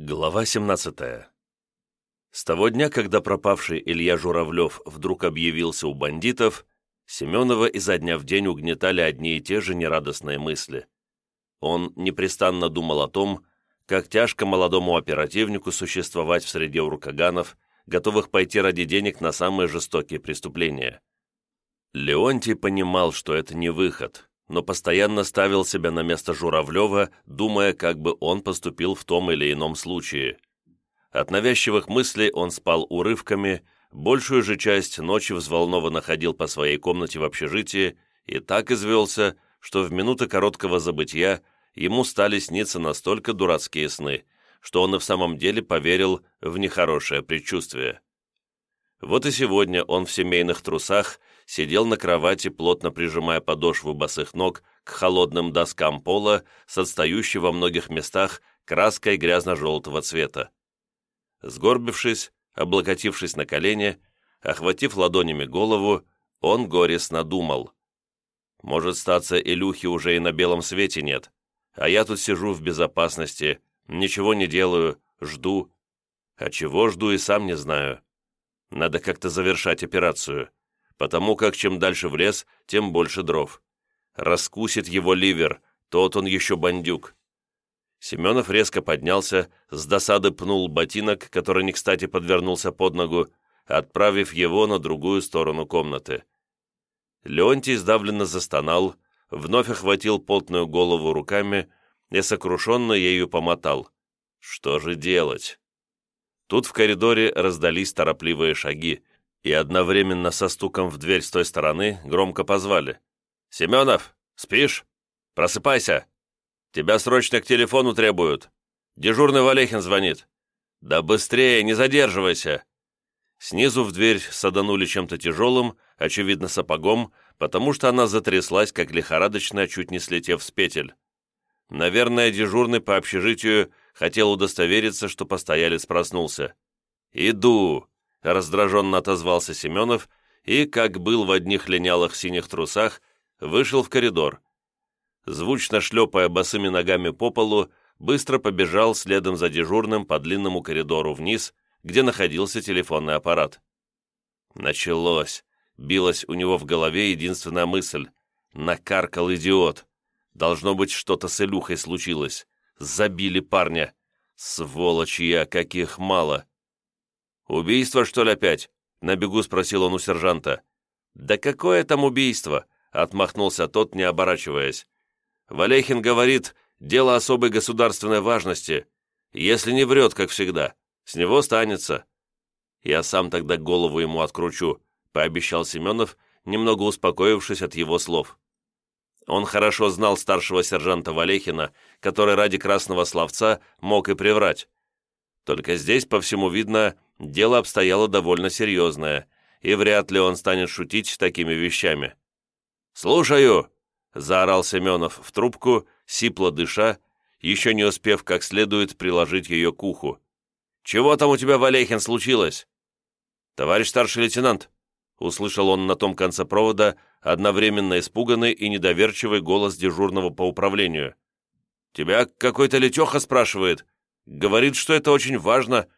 Глава 17. С того дня, когда пропавший Илья Журавлев вдруг объявился у бандитов, Семенова изо дня в день угнетали одни и те же нерадостные мысли. Он непрестанно думал о том, как тяжко молодому оперативнику существовать в среде уркаганов, готовых пойти ради денег на самые жестокие преступления. Леонтий понимал, что это не выход, но постоянно ставил себя на место Журавлева, думая, как бы он поступил в том или ином случае. От навязчивых мыслей он спал урывками, большую же часть ночи взволнованно ходил по своей комнате в общежитии и так извелся, что в минуты короткого забытья ему стали сниться настолько дурацкие сны, что он и в самом деле поверил в нехорошее предчувствие. Вот и сегодня он в семейных трусах сидел на кровати, плотно прижимая подошву босых ног к холодным доскам пола с отстающей во многих местах краской грязно-желтого цвета. Сгорбившись, облокотившись на колени, охватив ладонями голову, он горестно думал. «Может, статься Илюхи уже и на белом свете нет, а я тут сижу в безопасности, ничего не делаю, жду. А чего жду и сам не знаю. Надо как-то завершать операцию потому как чем дальше в лес, тем больше дров. Раскусит его ливер, тот он еще бандюк. Семенов резко поднялся, с досады пнул ботинок, который не кстати подвернулся под ногу, отправив его на другую сторону комнаты. Леонтий сдавленно застонал, вновь охватил потную голову руками и сокрушенно ею помотал. Что же делать? Тут в коридоре раздались торопливые шаги и одновременно со стуком в дверь с той стороны громко позвали. «Семенов, спишь? Просыпайся! Тебя срочно к телефону требуют. Дежурный Валехин звонит. Да быстрее, не задерживайся!» Снизу в дверь саданули чем-то тяжелым, очевидно сапогом, потому что она затряслась, как лихорадочно, чуть не слетев с петель. Наверное, дежурный по общежитию хотел удостовериться, что постоялец проснулся. «Иду!» раздраженно отозвался Семенов и, как был в одних линялых синих трусах, вышел в коридор. Звучно шлепая босыми ногами по полу, быстро побежал следом за дежурным по длинному коридору вниз, где находился телефонный аппарат. Началось. Билась у него в голове единственная мысль. Накаркал идиот. Должно быть, что-то с Илюхой случилось. Забили парня. Сволочи я, каких мало. «Убийство, что ли, опять?» — на бегу спросил он у сержанта. «Да какое там убийство?» — отмахнулся тот, не оборачиваясь. «Валехин говорит, дело особой государственной важности. Если не врет, как всегда, с него станется». «Я сам тогда голову ему откручу», — пообещал Семенов, немного успокоившись от его слов. Он хорошо знал старшего сержанта Валехина, который ради красного словца мог и приврать. Только здесь, по всему видно, дело обстояло довольно серьезное, и вряд ли он станет шутить такими вещами. «Слушаю!» — заорал Семенов в трубку, сипло дыша, еще не успев как следует приложить ее к уху. «Чего там у тебя, Валехин, случилось?» «Товарищ старший лейтенант!» — услышал он на том конце провода одновременно испуганный и недоверчивый голос дежурного по управлению. «Тебя какой-то Летеха спрашивает. Говорит, что это очень важно,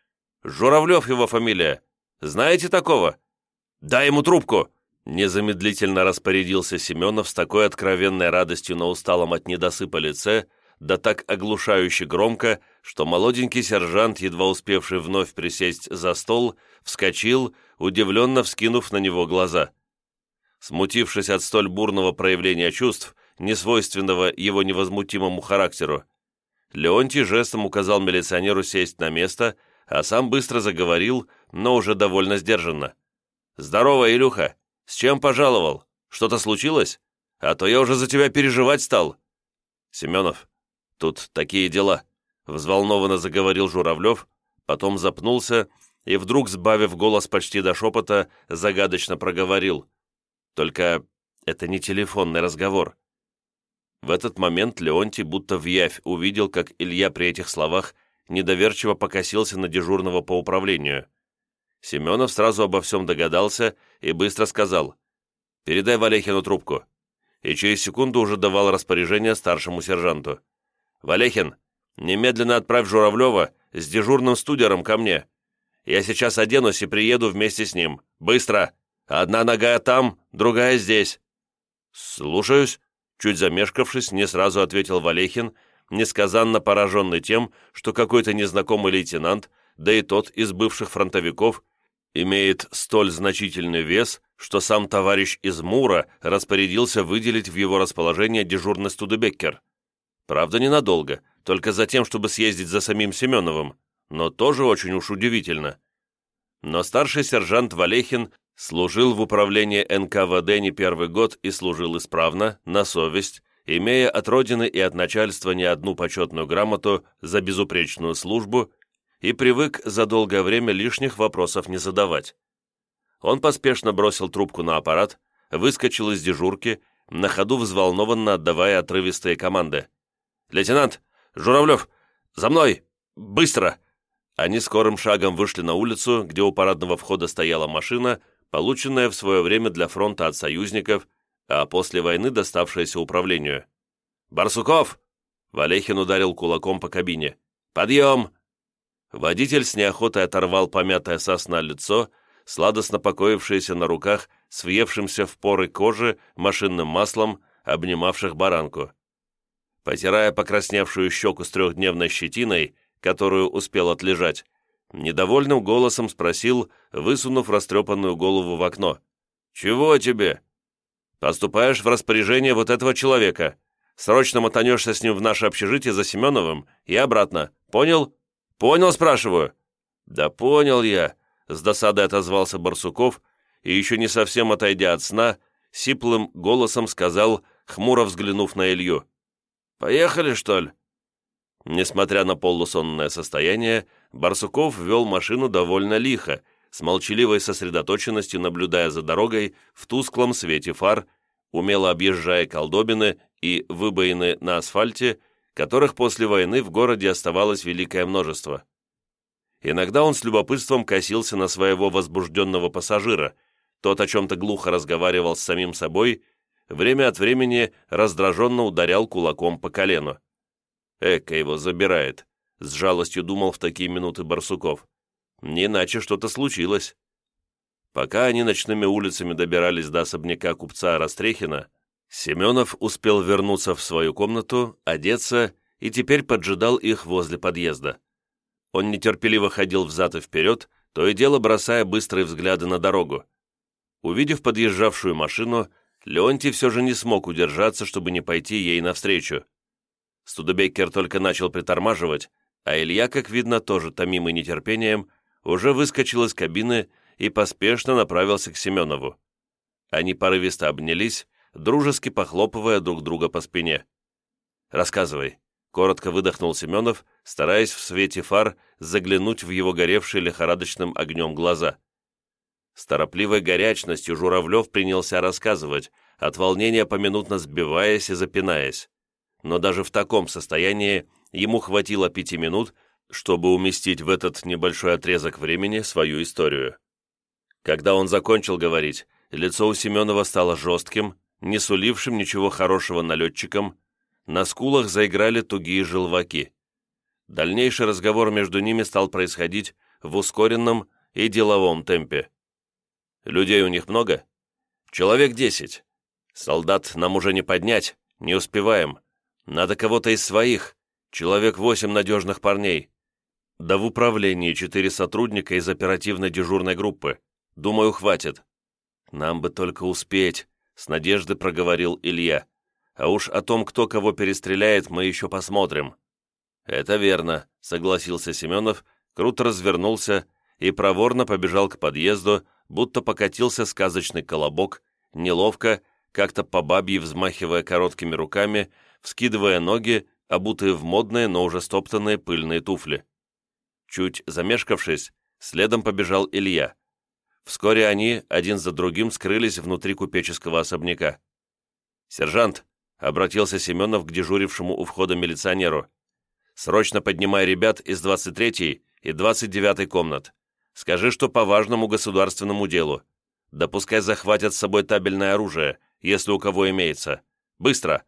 Журавлев его фамилия. Знаете такого?» «Дай ему трубку!» Незамедлительно распорядился Семенов с такой откровенной радостью на усталом от недосыпа лице, да так оглушающе громко, что молоденький сержант, едва успевший вновь присесть за стол, вскочил, удивленно вскинув на него глаза. Смутившись от столь бурного проявления чувств, несвойственного его невозмутимому характеру, Леонтий жестом указал милиционеру сесть на место – а сам быстро заговорил, но уже довольно сдержанно. «Здорово, Илюха! С чем пожаловал? Что-то случилось? А то я уже за тебя переживать стал!» «Семенов, тут такие дела!» — взволнованно заговорил Журавлев, потом запнулся и вдруг, сбавив голос почти до шепота, загадочно проговорил. «Только это не телефонный разговор». В этот момент Леонтий будто в явь увидел, как Илья при этих словах недоверчиво покосился на дежурного по управлению. Семенов сразу обо всем догадался и быстро сказал «Передай Валехину трубку». И через секунду уже давал распоряжение старшему сержанту. «Валехин, немедленно отправь Журавлева с дежурным студером ко мне. Я сейчас оденусь и приеду вместе с ним. Быстро! Одна нога там, другая здесь». «Слушаюсь», — чуть замешкавшись, не сразу ответил Валехин, — несказанно пораженный тем, что какой-то незнакомый лейтенант, да и тот из бывших фронтовиков, имеет столь значительный вес, что сам товарищ из Мура распорядился выделить в его расположение дежурный Студебеккер. Правда, ненадолго, только за тем, чтобы съездить за самим Семеновым, но тоже очень уж удивительно. Но старший сержант Валехин служил в управлении НКВД не первый год и служил исправно, на совесть, имея от родины и от начальства не одну почетную грамоту за безупречную службу и привык за долгое время лишних вопросов не задавать. Он поспешно бросил трубку на аппарат, выскочил из дежурки, на ходу взволнованно отдавая отрывистые команды. «Лейтенант! Журавлев! За мной! Быстро!» Они скорым шагом вышли на улицу, где у парадного входа стояла машина, полученная в свое время для фронта от союзников – а после войны доставшееся управлению. «Барсуков!» — Валехин ударил кулаком по кабине. «Подъем!» Водитель с неохотой оторвал помятое сосна лицо, сладостно покоившееся на руках, с в поры кожи машинным маслом, обнимавших баранку. Потирая покрасневшую щеку с трехдневной щетиной, которую успел отлежать, недовольным голосом спросил, высунув растрепанную голову в окно. «Чего тебе?» Поступаешь в распоряжение вот этого человека. Срочно мотанешься с ним в наше общежитие за Семеновым и обратно. Понял? Понял, спрашиваю?» «Да понял я», — с досадой отозвался Барсуков и, еще не совсем отойдя от сна, сиплым голосом сказал, хмуро взглянув на Илью. «Поехали, что ли?» Несмотря на полусонное состояние, Барсуков вел машину довольно лихо, с молчаливой сосредоточенностью наблюдая за дорогой в тусклом свете фар, умело объезжая колдобины и выбоины на асфальте, которых после войны в городе оставалось великое множество. Иногда он с любопытством косился на своего возбужденного пассажира, тот о чем-то глухо разговаривал с самим собой, время от времени раздраженно ударял кулаком по колену. «Эка его забирает», — с жалостью думал в такие минуты Барсуков. Не иначе что-то случилось. Пока они ночными улицами добирались до особняка купца Растрехина, Семенов успел вернуться в свою комнату, одеться и теперь поджидал их возле подъезда. Он нетерпеливо ходил взад и вперед, то и дело бросая быстрые взгляды на дорогу. Увидев подъезжавшую машину, Леонтий все же не смог удержаться, чтобы не пойти ей навстречу. Студебеккер только начал притормаживать, а Илья, как видно, тоже томимый нетерпением, уже выскочил из кабины и поспешно направился к Семенову. Они порывисто обнялись, дружески похлопывая друг друга по спине. «Рассказывай», — коротко выдохнул Семенов, стараясь в свете фар заглянуть в его горевшие лихорадочным огнем глаза. С торопливой горячностью Журавлев принялся рассказывать, от волнения поминутно сбиваясь и запинаясь. Но даже в таком состоянии ему хватило пяти минут — чтобы уместить в этот небольшой отрезок времени свою историю. Когда он закончил говорить, лицо у Семенова стало жестким, не сулившим ничего хорошего налетчикам, на скулах заиграли тугие желваки. Дальнейший разговор между ними стал происходить в ускоренном и деловом темпе. «Людей у них много?» «Человек десять. Солдат нам уже не поднять, не успеваем. Надо кого-то из своих, человек восемь надежных парней. Да в управлении четыре сотрудника из оперативной дежурной группы. Думаю, хватит. Нам бы только успеть, с надежды проговорил Илья. А уж о том, кто кого перестреляет, мы еще посмотрим. Это верно, согласился Семенов, круто развернулся и проворно побежал к подъезду, будто покатился сказочный колобок, неловко, как-то по бабье взмахивая короткими руками, вскидывая ноги, обутые в модные, но уже стоптанные пыльные туфли. Чуть замешкавшись, следом побежал Илья. Вскоре они один за другим скрылись внутри купеческого особняка. «Сержант!» — обратился Семенов к дежурившему у входа милиционеру. «Срочно поднимай ребят из 23-й и 29-й комнат. Скажи, что по важному государственному делу. Да захватят с собой табельное оружие, если у кого имеется. Быстро!»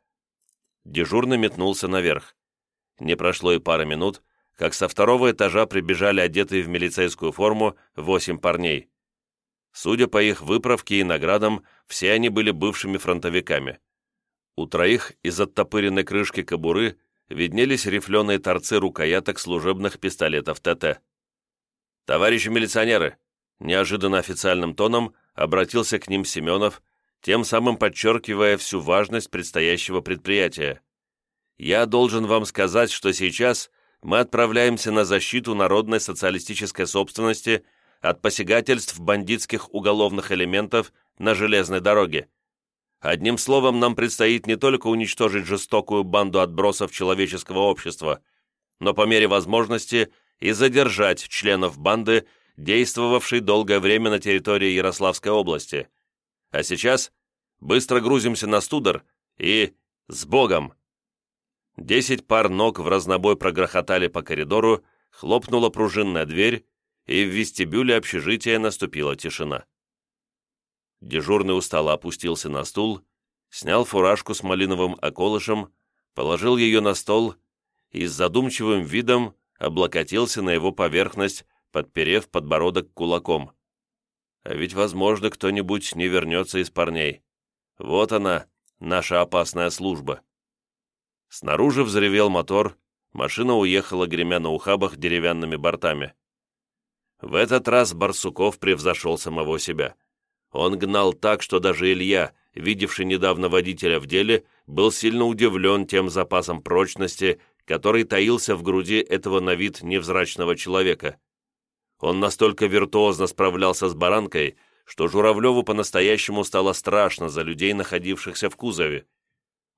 Дежурный метнулся наверх. Не прошло и пары минут, как со второго этажа прибежали одетые в милицейскую форму восемь парней. Судя по их выправке и наградам, все они были бывшими фронтовиками. У троих из оттопыренной крышки кобуры виднелись рифленые торцы рукояток служебных пистолетов ТТ. «Товарищи милиционеры!» – неожиданно официальным тоном обратился к ним Семенов, тем самым подчеркивая всю важность предстоящего предприятия. «Я должен вам сказать, что сейчас – мы отправляемся на защиту народной социалистической собственности от посягательств бандитских уголовных элементов на железной дороге. Одним словом, нам предстоит не только уничтожить жестокую банду отбросов человеческого общества, но по мере возможности и задержать членов банды, действовавшей долгое время на территории Ярославской области. А сейчас быстро грузимся на студор и с Богом! Десять пар ног в разнобой прогрохотали по коридору, хлопнула пружинная дверь, и в вестибюле общежития наступила тишина. Дежурный устало опустился на стул, снял фуражку с малиновым околышем, положил ее на стол и с задумчивым видом облокотился на его поверхность, подперев подбородок кулаком. А ведь, возможно, кто-нибудь не вернется из парней. Вот она, наша опасная служба. Снаружи взревел мотор, машина уехала, гремя на ухабах деревянными бортами. В этот раз Барсуков превзошел самого себя. Он гнал так, что даже Илья, видевший недавно водителя в деле, был сильно удивлен тем запасом прочности, который таился в груди этого на вид невзрачного человека. Он настолько виртуозно справлялся с баранкой, что Журавлеву по-настоящему стало страшно за людей, находившихся в кузове.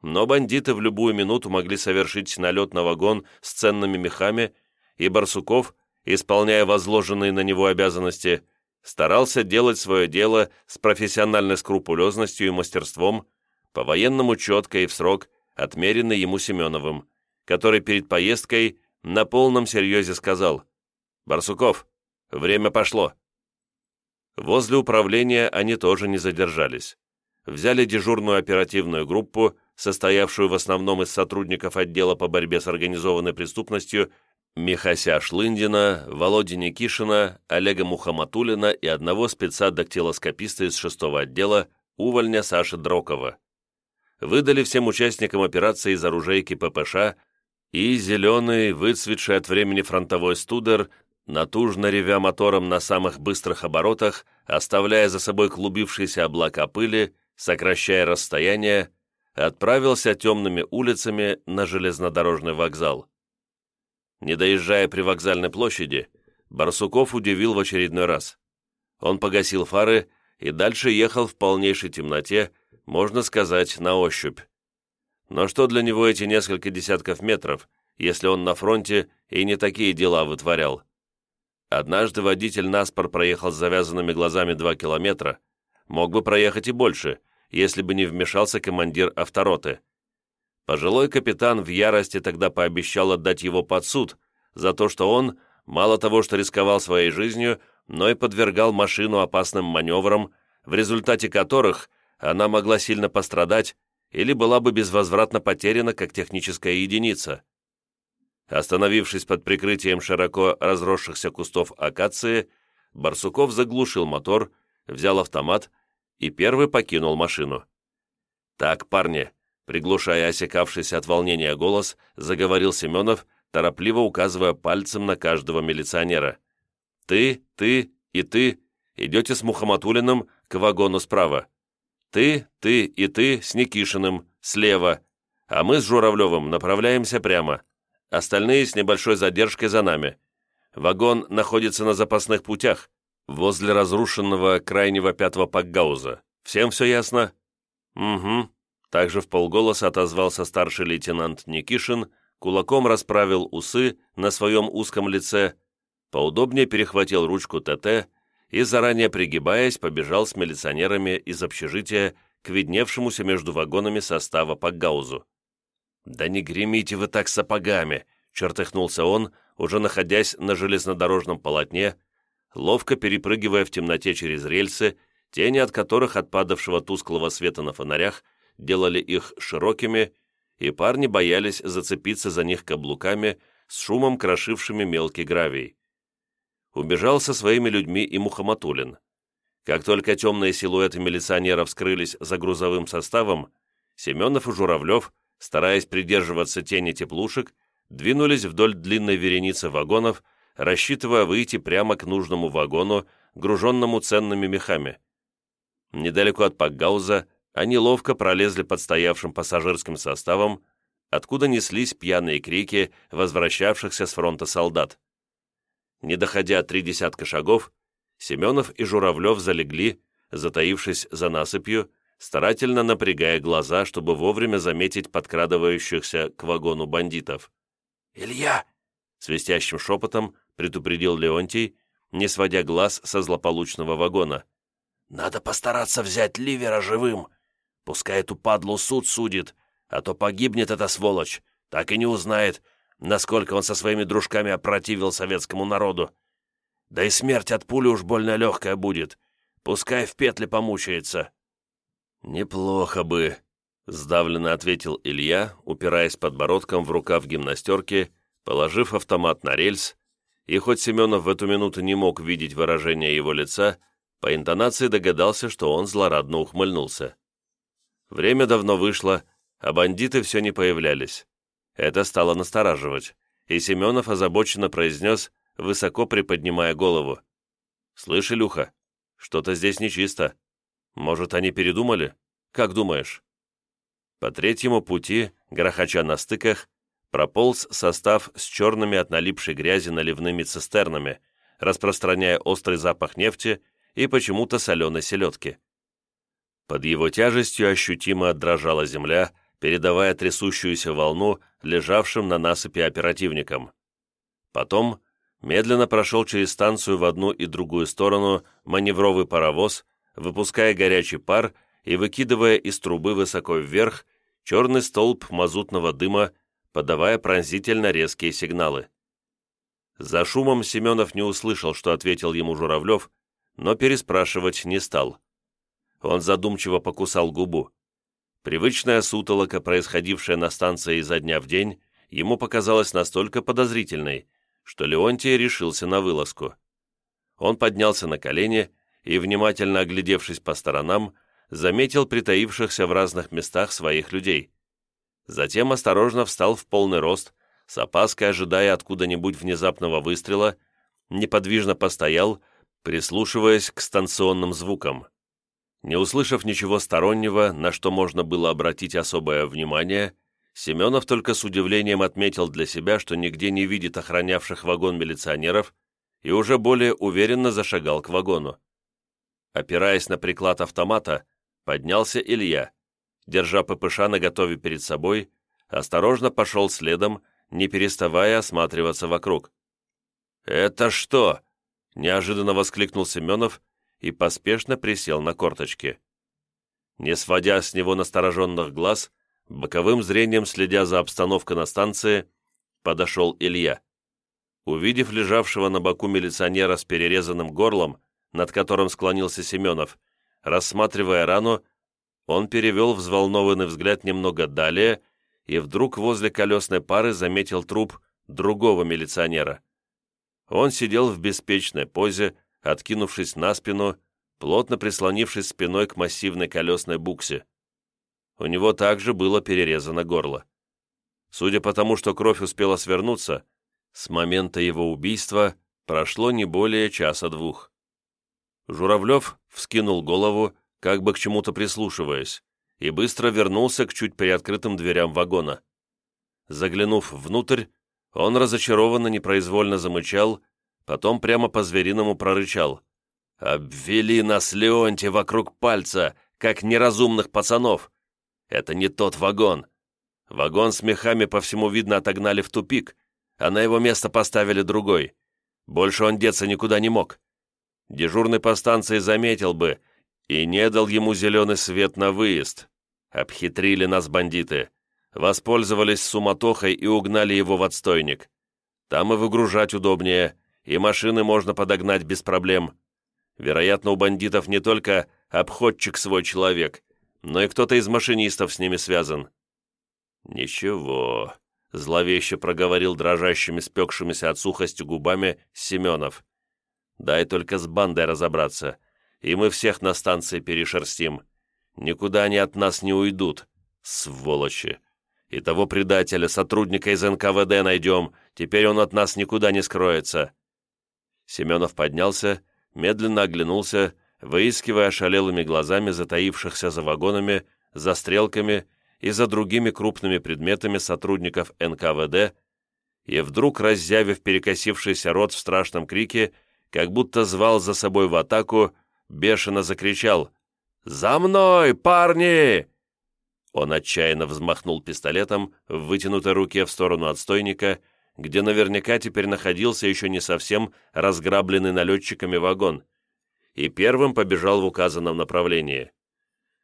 Но бандиты в любую минуту могли совершить налет на вагон с ценными мехами, и Барсуков, исполняя возложенные на него обязанности, старался делать свое дело с профессиональной скрупулезностью и мастерством, по-военному четко и в срок, отмеренный ему Семеновым, который перед поездкой на полном серьезе сказал «Барсуков, время пошло». Возле управления они тоже не задержались. Взяли дежурную оперативную группу, состоявшую в основном из сотрудников отдела по борьбе с организованной преступностью Михася Шлындина, Володи Никишина, Олега Мухаматулина и одного спеца-дактилоскописта из шестого отдела увольня Саши Дрокова. Выдали всем участникам операции из оружейки ППШ и зеленый, выцветший от времени фронтовой студер, натужно ревя мотором на самых быстрых оборотах, оставляя за собой клубившиеся облака пыли, сокращая расстояние, отправился темными улицами на железнодорожный вокзал. Не доезжая при вокзальной площади, Барсуков удивил в очередной раз. Он погасил фары и дальше ехал в полнейшей темноте, можно сказать, на ощупь. Но что для него эти несколько десятков метров, если он на фронте и не такие дела вытворял? Однажды водитель Наспор проехал с завязанными глазами два километра, мог бы проехать и больше – если бы не вмешался командир автороты. Пожилой капитан в ярости тогда пообещал отдать его под суд за то, что он, мало того, что рисковал своей жизнью, но и подвергал машину опасным маневрам, в результате которых она могла сильно пострадать или была бы безвозвратно потеряна как техническая единица. Остановившись под прикрытием широко разросшихся кустов акации, Барсуков заглушил мотор, взял автомат и первый покинул машину. «Так, парни», — приглушая осекавшийся от волнения голос, заговорил Семенов, торопливо указывая пальцем на каждого милиционера. «Ты, ты и ты идете с Мухаматулиным к вагону справа. Ты, ты и ты с Никишиным слева, а мы с Журавлевым направляемся прямо. Остальные с небольшой задержкой за нами. Вагон находится на запасных путях, возле разрушенного крайнего пятого пакгауза. Всем все ясно?» «Угу», — также в полголоса отозвался старший лейтенант Никишин, кулаком расправил усы на своем узком лице, поудобнее перехватил ручку ТТ и, заранее пригибаясь, побежал с милиционерами из общежития к видневшемуся между вагонами состава пакгаузу. «Да не гремите вы так сапогами!» — чертыхнулся он, уже находясь на железнодорожном полотне, ловко перепрыгивая в темноте через рельсы, тени от которых от падавшего тусклого света на фонарях делали их широкими, и парни боялись зацепиться за них каблуками с шумом крошившими мелкий гравий. Убежал со своими людьми и Мухаматулин. Как только темные силуэты милиционеров скрылись за грузовым составом, Семенов и Журавлев, стараясь придерживаться тени теплушек, двинулись вдоль длинной вереницы вагонов, рассчитывая выйти прямо к нужному вагону, груженному ценными мехами. Недалеко от Пакгауза они ловко пролезли под стоявшим пассажирским составом, откуда неслись пьяные крики возвращавшихся с фронта солдат. Не доходя три десятка шагов, Семенов и Журавлев залегли, затаившись за насыпью, старательно напрягая глаза, чтобы вовремя заметить подкрадывающихся к вагону бандитов. «Илья!» — свистящим шепотом предупредил Леонтий, не сводя глаз со злополучного вагона. «Надо постараться взять Ливера живым. Пускай эту падлу суд судит, а то погибнет эта сволочь, так и не узнает, насколько он со своими дружками опротивил советскому народу. Да и смерть от пули уж больно легкая будет. Пускай в петле помучается». «Неплохо бы», — сдавленно ответил Илья, упираясь подбородком в рукав гимнастерки, положив автомат на рельс и хоть Семенов в эту минуту не мог видеть выражение его лица, по интонации догадался, что он злорадно ухмыльнулся. Время давно вышло, а бандиты все не появлялись. Это стало настораживать, и Семенов озабоченно произнес, высоко приподнимая голову. «Слышь, Люха, что-то здесь нечисто. Может, они передумали? Как думаешь?» По третьему пути, грохоча на стыках, прополз состав с черными от налипшей грязи наливными цистернами, распространяя острый запах нефти и почему-то соленой селедки. Под его тяжестью ощутимо отдрожала земля, передавая трясущуюся волну лежавшим на насыпи оперативникам. Потом медленно прошел через станцию в одну и другую сторону маневровый паровоз, выпуская горячий пар и выкидывая из трубы высоко вверх черный столб мазутного дыма подавая пронзительно резкие сигналы. За шумом Семенов не услышал, что ответил ему Журавлев, но переспрашивать не стал. Он задумчиво покусал губу. Привычная сутолока, происходившая на станции изо дня в день, ему показалась настолько подозрительной, что Леонтий решился на вылазку. Он поднялся на колени и, внимательно оглядевшись по сторонам, заметил притаившихся в разных местах своих людей. Затем осторожно встал в полный рост, с опаской ожидая откуда-нибудь внезапного выстрела, неподвижно постоял, прислушиваясь к станционным звукам. Не услышав ничего стороннего, на что можно было обратить особое внимание, Семенов только с удивлением отметил для себя, что нигде не видит охранявших вагон милиционеров и уже более уверенно зашагал к вагону. Опираясь на приклад автомата, поднялся Илья держа ППШ наготове перед собой, осторожно пошел следом, не переставая осматриваться вокруг. «Это что?» – неожиданно воскликнул Семенов и поспешно присел на корточки. Не сводя с него настороженных глаз, боковым зрением следя за обстановкой на станции, подошел Илья. Увидев лежавшего на боку милиционера с перерезанным горлом, над которым склонился Семенов, рассматривая рану, он перевел взволнованный взгляд немного далее и вдруг возле колесной пары заметил труп другого милиционера. Он сидел в беспечной позе, откинувшись на спину, плотно прислонившись спиной к массивной колесной буксе. У него также было перерезано горло. Судя по тому, что кровь успела свернуться, с момента его убийства прошло не более часа-двух. Журавлев вскинул голову, как бы к чему-то прислушиваясь, и быстро вернулся к чуть приоткрытым дверям вагона. Заглянув внутрь, он разочарованно непроизвольно замычал, потом прямо по-звериному прорычал. «Обвели нас Леонти вокруг пальца, как неразумных пацанов! Это не тот вагон!» Вагон с мехами по всему видно отогнали в тупик, а на его место поставили другой. Больше он деться никуда не мог. Дежурный по станции заметил бы, и не дал ему зеленый свет на выезд. Обхитрили нас бандиты. Воспользовались суматохой и угнали его в отстойник. Там и выгружать удобнее, и машины можно подогнать без проблем. Вероятно, у бандитов не только обходчик свой человек, но и кто-то из машинистов с ними связан». «Ничего», — зловеще проговорил дрожащими, спекшимися от сухости губами Семенов. «Дай только с бандой разобраться» и мы всех на станции перешерстим. Никуда они от нас не уйдут, сволочи. И того предателя, сотрудника из НКВД найдем, теперь он от нас никуда не скроется». Семенов поднялся, медленно оглянулся, выискивая шалелыми глазами затаившихся за вагонами, за стрелками и за другими крупными предметами сотрудников НКВД, и вдруг, раззявив перекосившийся рот в страшном крике, как будто звал за собой в атаку, бешено закричал «За мной, парни!» Он отчаянно взмахнул пистолетом в вытянутой руке в сторону отстойника, где наверняка теперь находился еще не совсем разграбленный налетчиками вагон, и первым побежал в указанном направлении.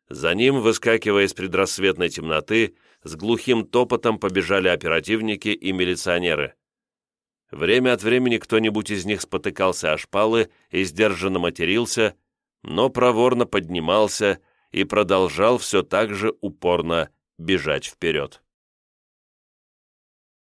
За ним, выскакивая из предрассветной темноты, с глухим топотом побежали оперативники и милиционеры. Время от времени кто-нибудь из них спотыкался о шпалы и сдержанно матерился – но проворно поднимался и продолжал все так же упорно бежать вперед.